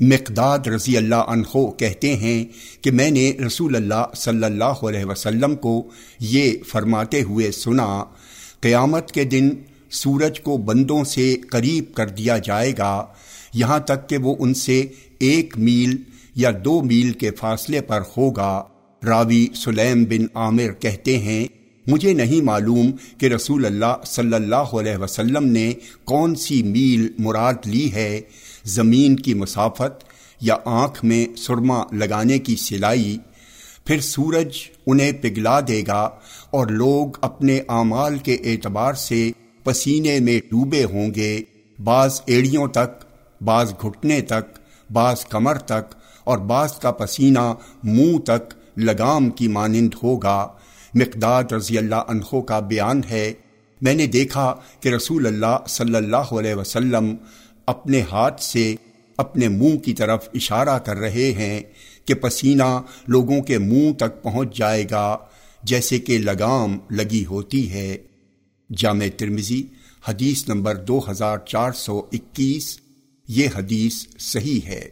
مقداد رضی اللہ عنہ کہتے ہیں کہ میں نے رسول اللہ صلی اللہ علیہ وسلم کو یہ فرماتے ہوئے سنا، قیامت کے دن سورج کو بندوں سے قریب کر دیا جائے گا، یہاں تک کہ وہ ان سے ایک میل یا دو میل کے فاصلے پر ہوگا۔ راوی سلیم بن عامر کہتے ہیں مجھے نہیں معلوم کہ رسول اللہ صلی اللہ علیہ وسلم نے کون سی میل مراد لی ہے۔ زمین کی مسافت یا آنکھ میں سرما لگانے کی سلائی۔ پھر سورج انہیں پگھلا دے گا اور لوگ اپنے اعمال کے اعتبار سے پسینے میں ڈوبے ہوں گے۔ بعض ایڑیوں تک، بعض گھٹنے تک، بعض کمر تک اور بعض کا پسینہ منہ تک لگام کی مانند ہوگا۔ مقداد رضی اللہ عنہ کا بیان ہے۔ میں نے دیکھا کہ رسول اللہ صلی اللہ علیہ وسلم اپنے ہاتھ سے اپنے منہ کی طرف اشارہ کر رہے ہیں کہ پسینہ لوگوں کے منہ تک پہنچ جائے گا، جیسے کہ لگام لگی ہوتی ہے۔ جامع ترمزی حدیث نمبر دو ہزار چار سو اکیس، یہ حدیث صحیح ہے۔